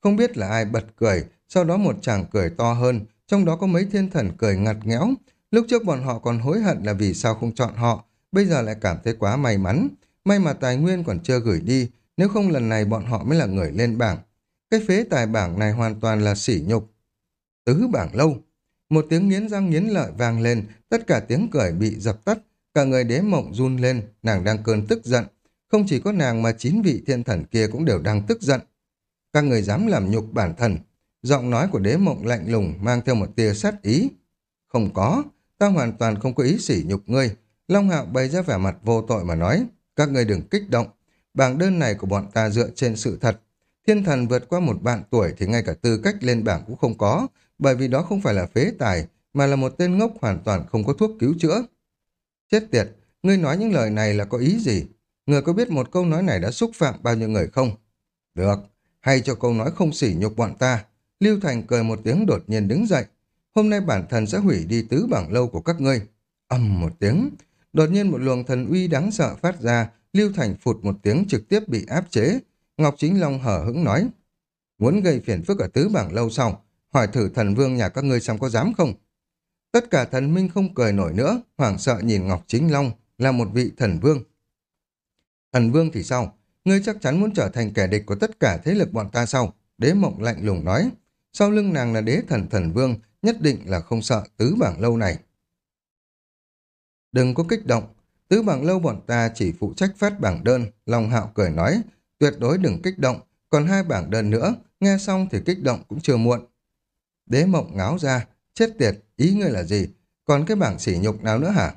S1: không biết là ai bật cười, sau đó một chàng cười to hơn, trong đó có mấy thiên thần cười ngặt nghẽo. Lúc trước bọn họ còn hối hận là vì sao không chọn họ, bây giờ lại cảm thấy quá may mắn. May mà tài nguyên còn chưa gửi đi, nếu không lần này bọn họ mới là người lên bảng. Cái phế tài bảng này hoàn toàn là sỉ nhục. Tứ bảng lâu. Một tiếng nghiến răng nghiến lợi vang lên, tất cả tiếng cười bị dập tắt, cả người đế mộng run lên, nàng đang cơn tức giận. Không chỉ có nàng mà chín vị thiên thần kia cũng đều đang tức giận. Các người dám làm nhục bản thân. Giọng nói của đế mộng lạnh lùng mang theo một tia sát ý. Không có, ta hoàn toàn không có ý sỉ nhục ngươi. Long Hạo bày ra vẻ mặt vô tội mà nói, các ngươi đừng kích động. Bảng đơn này của bọn ta dựa trên sự thật. Thiên thần vượt qua một bạn tuổi thì ngay cả tư cách lên bảng cũng không có, bởi vì đó không phải là phế tài, mà là một tên ngốc hoàn toàn không có thuốc cứu chữa. Chết tiệt, ngươi nói những lời này là có ý gì? Người có biết một câu nói này đã xúc phạm bao nhiêu người không? Được, hay cho câu nói không sỉ nhục bọn ta. Lưu Thành cười một tiếng đột nhiên đứng dậy. Hôm nay bản thân sẽ hủy đi tứ bảng lâu của các ngươi. Âm một tiếng. Đột nhiên một luồng thần uy đáng sợ phát ra. Lưu Thành phụt một tiếng trực tiếp bị áp chế. Ngọc Chính Long hở hững nói. Muốn gây phiền phức ở tứ bảng lâu sau. Hỏi thử thần vương nhà các ngươi xem có dám không? Tất cả thần minh không cười nổi nữa. Hoảng sợ nhìn Ngọc Chính Long là một vị thần vương. Thần vương thì sao? Ngươi chắc chắn muốn trở thành kẻ địch của tất cả thế lực bọn ta sau. Đế mộng lạnh lùng nói. Sau lưng nàng là đế thần thần vương, nhất định là không sợ tứ bảng lâu này. Đừng có kích động, tứ bảng lâu bọn ta chỉ phụ trách phát bảng đơn, Long Hạo cười nói, tuyệt đối đừng kích động, còn hai bảng đơn nữa, nghe xong thì kích động cũng chưa muộn. Đế mộng ngáo ra, chết tiệt, ý ngươi là gì, còn cái bảng sỉ nhục nào nữa hả?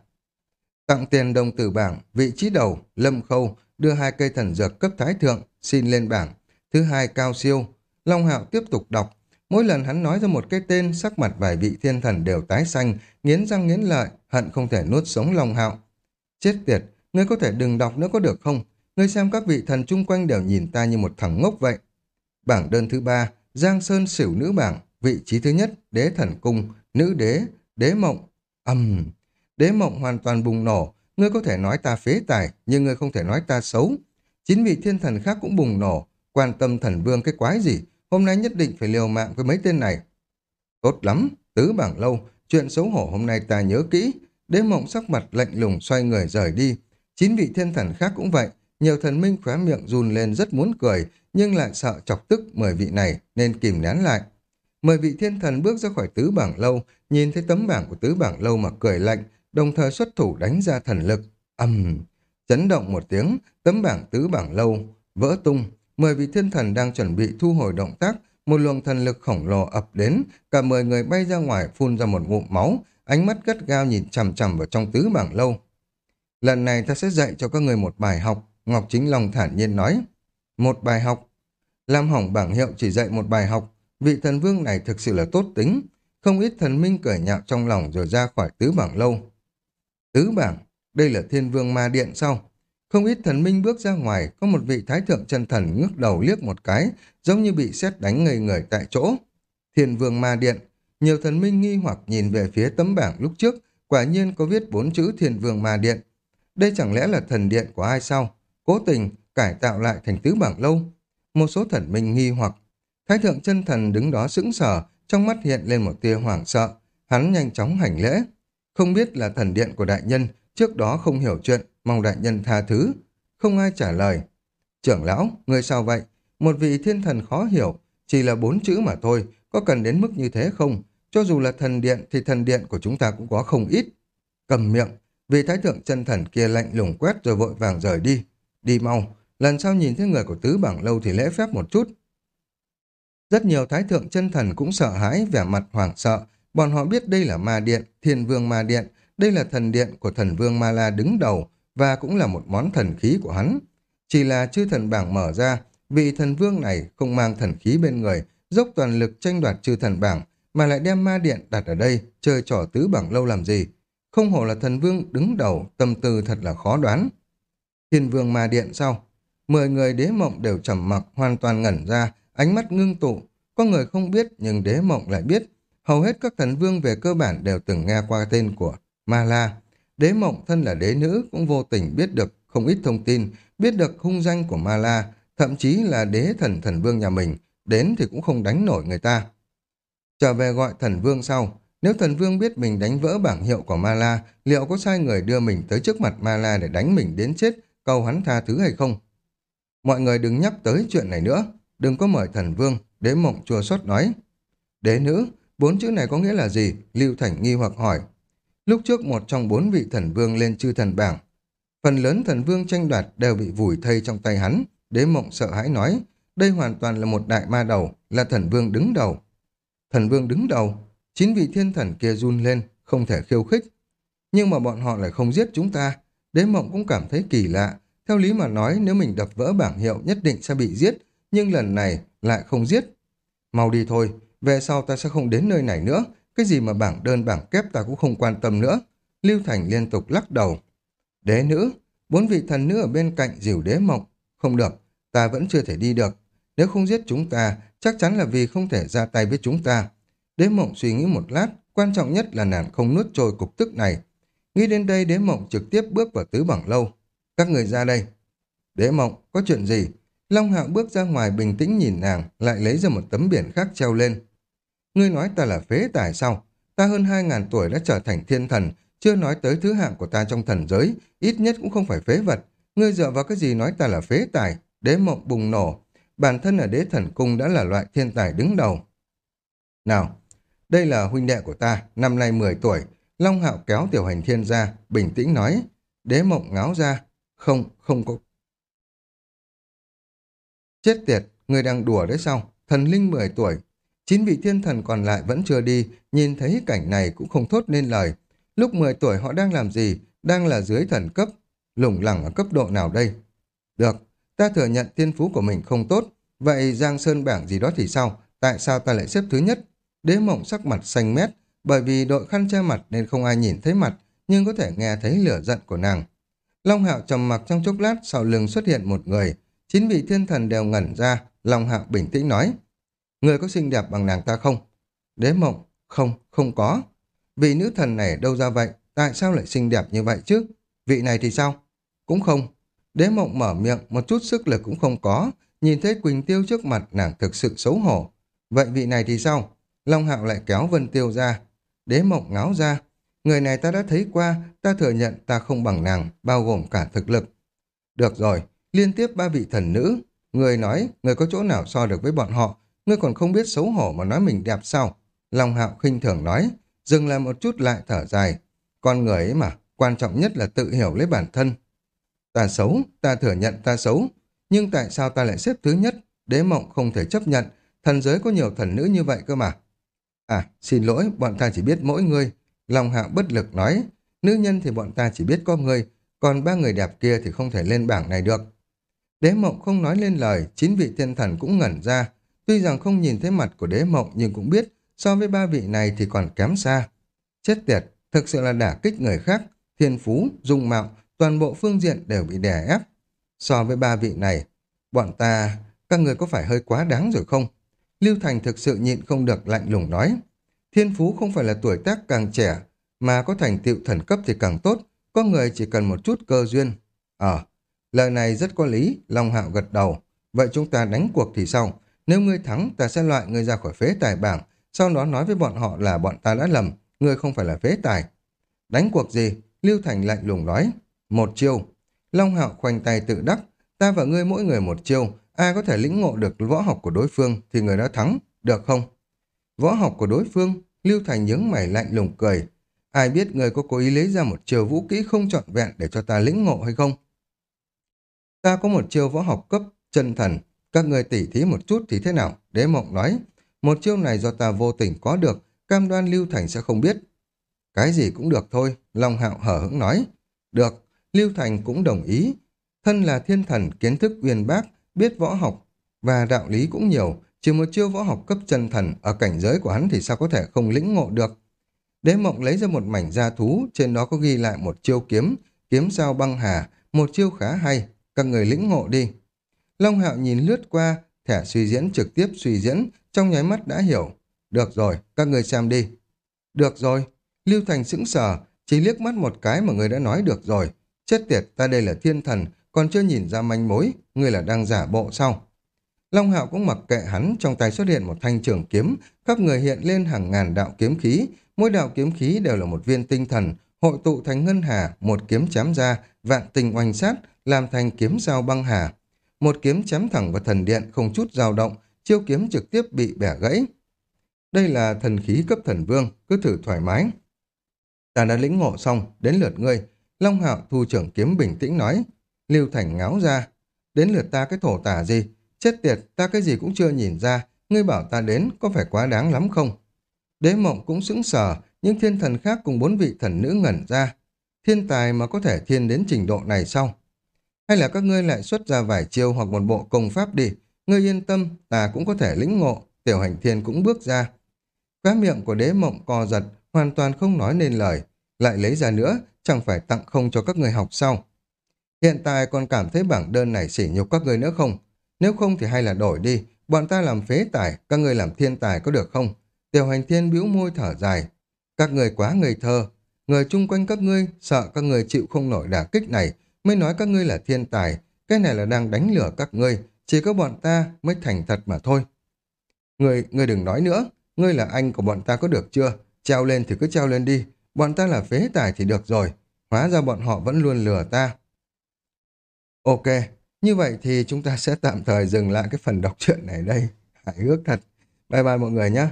S1: Tặng tiền đồng tử bảng, vị trí đầu, lâm khâu, đưa hai cây thần dược cấp thái thượng, xin lên bảng. Thứ hai cao siêu, Long Hạo tiếp tục đọc, Mỗi lần hắn nói ra một cái tên, sắc mặt vài vị thiên thần đều tái xanh, nghiến răng nghiến lợi, hận không thể nuốt sống Long Hạo. Chết tiệt, ngươi có thể đừng đọc nữa có được không? Ngươi xem các vị thần chung quanh đều nhìn ta như một thằng ngốc vậy. Bảng đơn thứ ba, Giang Sơn xỉu nữ bảng, vị trí thứ nhất, đế thần cung, nữ đế, đế mộng. Âm, đế mộng hoàn toàn bùng nổ, ngươi có thể nói ta phế tài, nhưng ngươi không thể nói ta xấu. Chín vị thiên thần khác cũng bùng nổ, quan tâm thần vương cái quái gì, hôm nay nhất định phải liều mạng với mấy tên này. Tốt lắm, tứ bảng lâu, chuyện xấu hổ hôm nay ta nhớ kỹ. Đế mộng sắc mặt lạnh lùng xoay người rời đi. Chín vị thiên thần khác cũng vậy, nhiều thần minh khóe miệng run lên rất muốn cười, nhưng lại sợ chọc tức mười vị này nên kìm nén lại. Mười vị thiên thần bước ra khỏi tứ bảng lâu, nhìn thấy tấm bảng của tứ bảng lâu mà cười lạnh, đồng thời xuất thủ đánh ra thần lực. ầm chấn động một tiếng, tấm bảng tứ bảng lâu vỡ tung, Mười vị thiên thần đang chuẩn bị thu hồi động tác, một luồng thần lực khổng lồ ập đến, cả mười người bay ra ngoài phun ra một ngụm máu, ánh mắt gắt gao nhìn chằm chằm vào trong tứ bảng lâu. Lần này ta sẽ dạy cho các người một bài học, Ngọc Chính Long thản nhiên nói. Một bài học. Lam hỏng bảng hiệu chỉ dạy một bài học, vị thần vương này thực sự là tốt tính. Không ít thần minh cởi nhạo trong lòng rồi ra khỏi tứ bảng lâu. Tứ bảng, đây là thiên vương ma điện sao? Không ít thần minh bước ra ngoài, có một vị thái thượng chân thần ngước đầu liếc một cái, giống như bị xét đánh ngây người tại chỗ. Thiên vương ma điện, nhiều thần minh nghi hoặc nhìn về phía tấm bảng lúc trước, quả nhiên có viết bốn chữ thiên vương ma điện. Đây chẳng lẽ là thần điện của ai sao? Cố tình cải tạo lại thành tứ bảng lâu. Một số thần minh nghi hoặc. Thái thượng chân thần đứng đó sững sờ, trong mắt hiện lên một tia hoảng sợ. Hắn nhanh chóng hành lễ. Không biết là thần điện của đại nhân, trước đó không hiểu chuyện, mong đại nhân tha thứ. Không ai trả lời. Trưởng lão, người sao vậy? Một vị thiên thần khó hiểu, chỉ là bốn chữ mà thôi, có cần đến mức như thế không? Cho dù là thần điện thì thần điện của chúng ta cũng có không ít. Cầm miệng, vị thái thượng chân thần kia lạnh lùng quét rồi vội vàng rời đi. Đi mau, lần sau nhìn thấy người của tứ bảng lâu thì lễ phép một chút. Rất nhiều thái thượng chân thần cũng sợ hãi, vẻ mặt hoảng sợ. Bọn họ biết đây là ma điện, thiên vương ma điện, đây là thần điện của thần vương ma la đứng đầu, và cũng là một món thần khí của hắn. Chỉ là chư thần bảng mở ra, vị thần vương này không mang thần khí bên người, dốc toàn lực tranh đoạt chư thần bảng, mà lại đem ma điện đặt ở đây, chơi trò tứ bảng lâu làm gì. Không hổ là thần vương đứng đầu, tâm tư thật là khó đoán. Thiên vương ma điện sau. Mười người đế mộng đều trầm mặc, hoàn toàn ngẩn ra, ánh mắt ngưng tụ. Có người không biết, nhưng đế mộng lại biết. Hầu hết các thần vương về cơ bản đều từng nghe qua tên của Ma La. Đế mộng thân là đế nữ cũng vô tình biết được không ít thông tin, biết được hung danh của Ma La, thậm chí là đế thần thần vương nhà mình, đến thì cũng không đánh nổi người ta. Trở về gọi thần vương sau, nếu thần vương biết mình đánh vỡ bảng hiệu của Ma La, liệu có sai người đưa mình tới trước mặt Ma La để đánh mình đến chết, cầu hắn tha thứ hay không? Mọi người đừng nhắc tới chuyện này nữa, đừng có mời thần vương, đế mộng chua xót nói. Đế nữ, bốn chữ này có nghĩa là gì? Lưu Thành nghi hoặc hỏi. Lúc trước một trong bốn vị thần vương lên chư thần bảng, phần lớn thần vương tranh đoạt đều bị vùi thây trong tay hắn, đế mộng sợ hãi nói, đây hoàn toàn là một đại ma đầu, là thần vương đứng đầu. Thần vương đứng đầu, chín vị thiên thần kia run lên, không thể khiêu khích. Nhưng mà bọn họ lại không giết chúng ta. Đế mộng cũng cảm thấy kỳ lạ. Theo lý mà nói, nếu mình đập vỡ bảng hiệu nhất định sẽ bị giết, nhưng lần này lại không giết. Mau đi thôi, về sau ta sẽ không đến nơi này nữa. Cái gì mà bảng đơn bảng kép ta cũng không quan tâm nữa. Lưu Thành liên tục lắc đầu. Đế nữ, bốn vị thần nữ ở bên cạnh dìu đế mộng. Không được, ta vẫn chưa thể đi được. Nếu không giết chúng ta, chắc chắn là vì không thể ra tay với chúng ta. Đế mộng suy nghĩ một lát, quan trọng nhất là nàng không nuốt trôi cục tức này. Nghĩ đến đây đế mộng trực tiếp bước vào tứ bảng lâu. Các người ra đây. Đế mộng, có chuyện gì? Long hạo bước ra ngoài bình tĩnh nhìn nàng, lại lấy ra một tấm biển khác treo lên. Ngươi nói ta là phế tài sao? Ta hơn hai ngàn tuổi đã trở thành thiên thần, chưa nói tới thứ hạng của ta trong thần giới, ít nhất cũng không phải phế vật. Ngươi dựa vào cái gì nói ta là phế tài? Đế mộng bùng nổ. Bản thân ở đế thần cung đã là loại thiên tài đứng đầu. Nào, đây là huynh đệ của ta, năm nay 10 tuổi. Long hạo kéo tiểu hành thiên ra, bình tĩnh nói. Đế mộng ngáo ra. Không, không có. Chết tiệt, người đang đùa đấy sao? Thần linh 10 tuổi. Chín vị thiên thần còn lại vẫn chưa đi, nhìn thấy cảnh này cũng không thốt nên lời. Lúc 10 tuổi họ đang làm gì? Đang là dưới thần cấp. Lủng lẳng ở cấp độ nào đây? Được, ta thừa nhận thiên phú của mình không tốt. Vậy Giang Sơn bảng gì đó thì sao? Tại sao ta lại xếp thứ nhất? Đế mộng sắc mặt xanh mét, bởi vì đội khăn che mặt nên không ai nhìn thấy mặt, nhưng có thể nghe thấy lửa giận của nàng. Long Hạo trầm mặc trong chốc lát, sau lưng xuất hiện một người. Chín vị thiên thần đều ngẩn ra, Long Hạo bình tĩnh nói. Người có xinh đẹp bằng nàng ta không? Đế mộng, không, không có. Vị nữ thần này đâu ra vậy? Tại sao lại xinh đẹp như vậy chứ? Vị này thì sao? Cũng không. Đế mộng mở miệng, một chút sức lực cũng không có. Nhìn thấy Quỳnh Tiêu trước mặt nàng thực sự xấu hổ. Vậy vị này thì sao? Long Hạo lại kéo Vân Tiêu ra. Đế mộng ngáo ra. Người này ta đã thấy qua, ta thừa nhận ta không bằng nàng, bao gồm cả thực lực. Được rồi, liên tiếp ba vị thần nữ. Người nói, người có chỗ nào so được với bọn họ, ngươi còn không biết xấu hổ mà nói mình đẹp sao? Long Hạo khinh thường nói, dừng lại một chút lại thở dài. Con người ấy mà, quan trọng nhất là tự hiểu lấy bản thân. Ta xấu, ta thừa nhận ta xấu, nhưng tại sao ta lại xếp thứ nhất? Đế mộng không thể chấp nhận, thần giới có nhiều thần nữ như vậy cơ mà. À, xin lỗi, bọn ta chỉ biết mỗi người. Long hạo bất lực nói, nữ nhân thì bọn ta chỉ biết có người, còn ba người đẹp kia thì không thể lên bảng này được. Đế mộng không nói lên lời, chín vị thiên thần cũng ngẩn ra. Tuy rằng không nhìn thấy mặt của đế mộng nhưng cũng biết so với ba vị này thì còn kém xa. Chết tiệt, thực sự là đả kích người khác, thiên phú, dung mạo, toàn bộ phương diện đều bị đè ép. So với ba vị này, bọn ta, các người có phải hơi quá đáng rồi không? Lưu Thành thực sự nhịn không được lạnh lùng nói. Thiên phú không phải là tuổi tác càng trẻ, mà có thành tựu thần cấp thì càng tốt, có người chỉ cần một chút cơ duyên. Ờ, lời này rất có lý, Long Hạo gật đầu. Vậy chúng ta đánh cuộc thì sao? Nếu ngươi thắng, ta sẽ loại ngươi ra khỏi phế tài bảng, sau đó nói với bọn họ là bọn ta đã lầm, ngươi không phải là phế tài. Đánh cuộc gì? Lưu Thành lạnh lùng nói. Một chiêu. Long Hạo khoanh tay tự đắc, ta và ngươi mỗi người một chiêu, ai có thể lĩnh ngộ được võ học của đối phương thì người đó thắng, được không? Võ học của đối phương, Lưu Thành nhướng mày lạnh lùng cười. Ai biết người có cố ý lấy ra một chiêu vũ kỹ không trọn vẹn để cho ta lĩnh ngộ hay không? Ta có một chiêu võ học cấp chân thần, các người tỉ thí một chút thì thế nào? Đế mộng nói, một chiêu này do ta vô tình có được, cam đoan Lưu Thành sẽ không biết. Cái gì cũng được thôi, Long Hạo hở hững nói. Được, Lưu Thành cũng đồng ý. Thân là thiên thần, kiến thức uyên bác, biết võ học và đạo lý cũng nhiều, chỉ một chiêu võ học cấp chân thần ở cảnh giới của hắn thì sao có thể không lĩnh ngộ được. Đế mộng lấy ra một mảnh da thú, trên đó có ghi lại một chiêu kiếm, kiếm sao băng hà, một chiêu khá hay, các người lĩnh ngộ đi. Long Hạo nhìn lướt qua, thẻ suy diễn trực tiếp suy diễn, trong nháy mắt đã hiểu. Được rồi, các người xem đi. Được rồi, Lưu Thành sững sờ, chỉ liếc mắt một cái mà người đã nói được rồi. Chết tiệt, ta đây là thiên thần, còn chưa nhìn ra manh mối, người là đang giả bộ sao? Long Hạo cũng mặc kệ hắn, trong tay xuất hiện một thanh trường kiếm, khắp người hiện lên hàng ngàn đạo kiếm khí, mỗi đạo kiếm khí đều là một viên tinh thần, hội tụ thành ngân hà, một kiếm chém ra, vạn tình oanh sát, làm thành kiếm sao băng hà. Một kiếm chém thẳng vào thần điện, không chút dao động, chiêu kiếm trực tiếp bị bẻ gãy. Đây là thần khí cấp thần vương, cứ thử thoải mái. Ta đã lĩnh ngộ xong, đến lượt ngươi. Long Hạo thu trưởng kiếm bình tĩnh nói. Lưu Thành ngáo ra. Đến lượt ta cái thổ tả gì? Chết tiệt, ta cái gì cũng chưa nhìn ra. Ngươi bảo ta đến, có phải quá đáng lắm không? Đế mộng cũng sững sờ, nhưng thiên thần khác cùng bốn vị thần nữ ngẩn ra. Thiên tài mà có thể thiên đến trình độ này sao? Hay là các ngươi lại xuất ra vài chiêu hoặc một bộ công pháp đi? Ngươi yên tâm, ta cũng có thể lĩnh ngộ. Tiểu hành thiên cũng bước ra. Khóa miệng của đế mộng co giật, hoàn toàn không nói nên lời. Lại lấy ra nữa, chẳng phải tặng không cho các người học sau. Hiện tại còn cảm thấy bảng đơn này sỉ nhục các người nữa không? Nếu không thì hay là đổi đi, bọn ta làm phế tài, các người làm thiên tài có được không? Tiểu hành thiên bĩu môi thở dài. Các người quá ngây thơ. Người chung quanh các ngươi sợ các người chịu không nổi đả kích này mới nói các ngươi là thiên tài. Cái này là đang đánh lửa các ngươi. Chỉ có bọn ta mới thành thật mà thôi. Người, người đừng nói nữa. Ngươi là anh của bọn ta có được chưa? Treo lên thì cứ treo lên đi. Bọn ta là phế tài thì được rồi. Hóa ra bọn họ vẫn luôn lừa ta. Ok, như vậy thì chúng ta sẽ tạm thời dừng lại cái phần đọc truyện này đây. Hãy ước thật. Bye bye mọi người nhé.